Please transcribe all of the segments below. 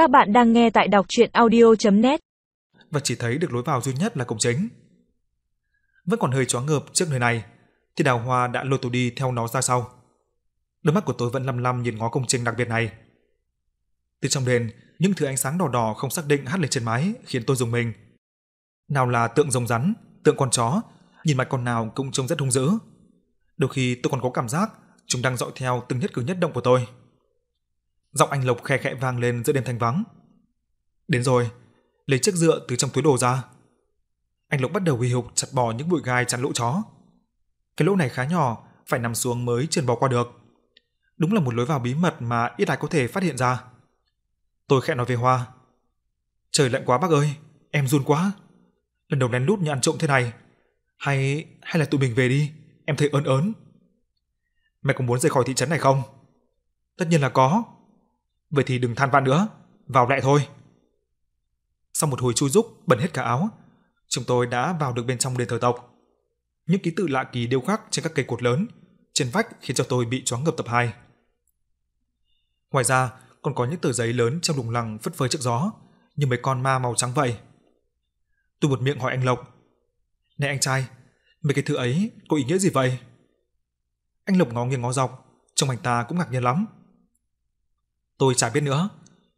Các bạn đang nghe tại đọc chuyện audio.net Và chỉ thấy được lối vào duy nhất là cổng chính. Vẫn còn hơi choáng ngợp trước nơi này, thì đào hoa đã lôi tôi đi theo nó ra sau. Đôi mắt của tôi vẫn lăm lăm nhìn ngó công trình đặc biệt này. Từ trong đền, những thứ ánh sáng đỏ đỏ không xác định hắt lên trên mái khiến tôi dùng mình. Nào là tượng rồng rắn, tượng con chó, nhìn mặt con nào cũng trông rất hung dữ. Đôi khi tôi còn có cảm giác chúng đang dõi theo từng nhất cử nhất động của tôi. Giọng anh Lộc khe khẽ vang lên giữa đêm thanh vắng. Đến rồi, lấy chiếc dựa từ trong túi đồ ra. Anh Lộc bắt đầu huy hục chặt bỏ những bụi gai chắn lỗ chó. Cái lỗ này khá nhỏ, phải nằm xuống mới trườn bò qua được. Đúng là một lối vào bí mật mà ít ai có thể phát hiện ra. Tôi khẽ nói về Hoa. Trời lạnh quá bác ơi, em run quá. Lần đầu lén lút như ăn trộm thế này. Hay hay là tụi mình về đi, em thấy ớn ớn. Mày có muốn rời khỏi thị trấn này không? Tất nhiên là có. Vậy thì đừng than vãn nữa, vào lại thôi. Sau một hồi chui rúc bẩn hết cả áo, chúng tôi đã vào được bên trong đền thờ tộc. Những ký tự lạ kỳ điêu khắc trên các cây cột lớn, trên vách khiến cho tôi bị choáng ngợp tập 2. Ngoài ra, còn có những tờ giấy lớn trong lùng lẳng phất phới trước gió, như mấy con ma màu trắng vậy. Tôi một miệng hỏi anh Lộc. Này anh trai, mấy cái thứ ấy có ý nghĩa gì vậy? Anh Lộc ngó nghiêng ngó dọc, trông anh ta cũng ngạc nhiên lắm. Tôi chả biết nữa,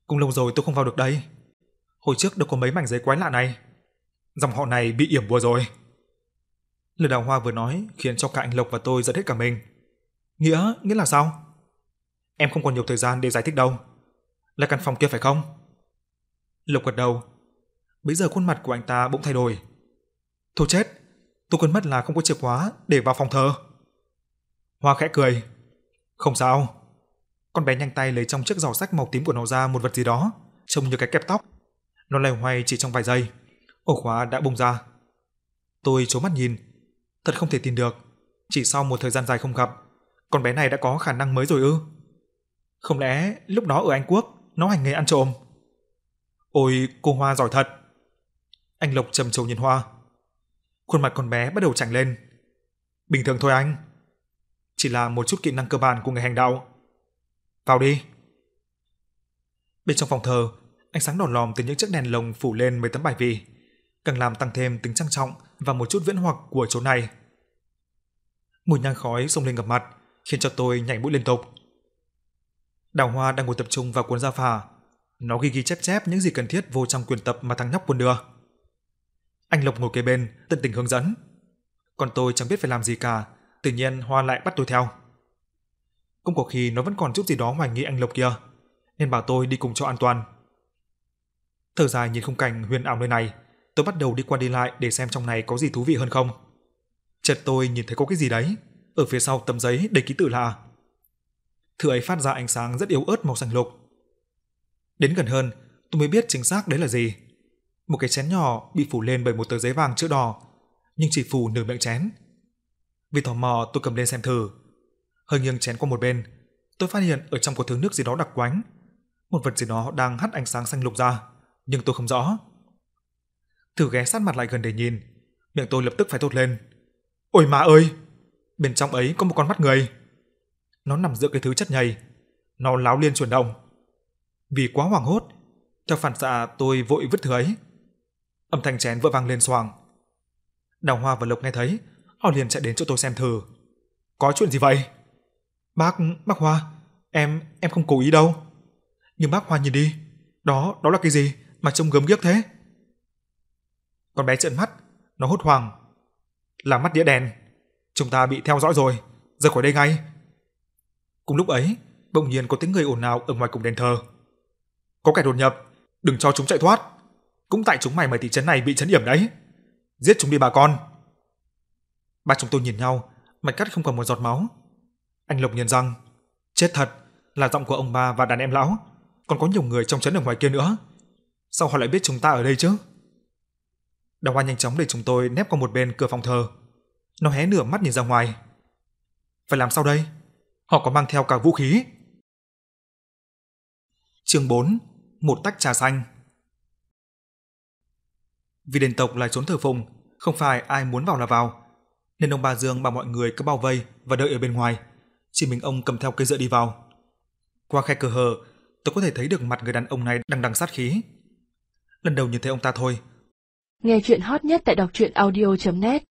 cũng lâu rồi tôi không vào được đây. Hồi trước đâu có mấy mảnh giấy quái lạ này. Dòng họ này bị yểm bùa rồi. Lời đào hoa vừa nói khiến cho cả anh Lộc và tôi giật hết cả mình. Nghĩa, nghĩa là sao? Em không còn nhiều thời gian để giải thích đâu. Là căn phòng kia phải không? Lộc gật đầu. Bây giờ khuôn mặt của anh ta bỗng thay đổi. Thôi chết, tôi quên mất là không có chìa khóa để vào phòng thờ. Hoa khẽ cười. Không sao. Con bé nhanh tay lấy trong chiếc giỏ sách màu tím của nó ra một vật gì đó, trông như cái kẹp tóc. Nó lay hoay chỉ trong vài giây. Ổ khóa đã bung ra. Tôi trố mắt nhìn. Thật không thể tin được. Chỉ sau một thời gian dài không gặp, con bé này đã có khả năng mới rồi ư? Không lẽ lúc đó ở Anh Quốc nó hành nghề ăn trộm? Ôi, cô Hoa giỏi thật. Anh Lộc trầm trồ nhìn Hoa. Khuôn mặt con bé bắt đầu chảnh lên. Bình thường thôi anh. Chỉ là một chút kỹ năng cơ bản của người hành đạo. Vào đi. Bên trong phòng thờ, ánh sáng đỏ lòm từ những chiếc đèn lồng phủ lên mấy tấm bài vị, càng làm tăng thêm tính trang trọng và một chút viễn hoặc của chỗ này. Mùi nhang khói xông lên ngập mặt, khiến cho tôi nhảy mũi liên tục. Đào Hoa đang ngồi tập trung vào cuốn gia phả, nó ghi ghi chép chép những gì cần thiết vô trong quyển tập mà thằng nhóc quân đưa. Anh Lộc ngồi kế bên, tận tình hướng dẫn. Còn tôi chẳng biết phải làm gì cả, tự nhiên Hoa lại bắt tôi theo. Cũng có khi nó vẫn còn chút gì đó hoài nghi anh Lộc kia, nên bảo tôi đi cùng cho an toàn. Thở dài nhìn khung cảnh huyền ảo nơi này, tôi bắt đầu đi qua đi lại để xem trong này có gì thú vị hơn không. Chợt tôi nhìn thấy có cái gì đấy, ở phía sau tấm giấy đầy ký tự lạ. Thứ ấy phát ra ánh sáng rất yếu ớt màu xanh lục. Đến gần hơn, tôi mới biết chính xác đấy là gì. Một cái chén nhỏ bị phủ lên bởi một tờ giấy vàng chữ đỏ, nhưng chỉ phủ nửa miệng chén. Vì tò mò tôi cầm lên xem thử. Hơi nghiêng chén qua một bên, tôi phát hiện ở trong có thứ nước gì đó đặc quánh. Một vật gì đó đang hắt ánh sáng xanh lục ra, nhưng tôi không rõ. Thử ghé sát mặt lại gần để nhìn, miệng tôi lập tức phải thốt lên. Ôi má ơi! Bên trong ấy có một con mắt người. Nó nằm giữa cái thứ chất nhầy. Nó láo liên chuyển động. Vì quá hoảng hốt, theo phản xạ tôi vội vứt thứ ấy. Âm thanh chén vỡ vang lên xoàng. Đào Hoa và Lộc nghe thấy, họ liền chạy đến chỗ tôi xem thử. Có chuyện gì vậy? Bác, bác Hoa, em, em không cố ý đâu. Nhưng bác Hoa nhìn đi, đó, đó là cái gì mà trông gớm ghiếc thế? Con bé trợn mắt, nó hốt hoảng. Là mắt đĩa đèn. Chúng ta bị theo dõi rồi, rời khỏi đây ngay. Cùng lúc ấy, bỗng nhiên có tiếng người ồn ào ở ngoài cổng đền thờ. Có kẻ đột nhập, đừng cho chúng chạy thoát. Cũng tại chúng mày mà thị trấn này bị chấn yểm đấy. Giết chúng đi bà con. Ba chúng tôi nhìn nhau, mạch cắt không còn một giọt máu. Anh Lộc nhận rằng, chết thật, là giọng của ông ba và đàn em lão, còn có nhiều người trong trấn ở ngoài kia nữa. Sao họ lại biết chúng ta ở đây chứ? Đào Hoa nhanh chóng để chúng tôi nép qua một bên cửa phòng thờ. Nó hé nửa mắt nhìn ra ngoài. Phải làm sao đây? Họ có mang theo cả vũ khí. Chương 4: Một tách trà xanh. Vì đền tộc là trốn thờ phụng, không phải ai muốn vào là vào, nên ông bà Dương bảo mọi người cứ bao vây và đợi ở bên ngoài, chỉ mình ông cầm theo cây dựa đi vào. Qua khe cửa hờ, tôi có thể thấy được mặt người đàn ông này đang đằng sát khí. Lần đầu nhìn thấy ông ta thôi. Nghe chuyện hot nhất tại đọc truyện audio.net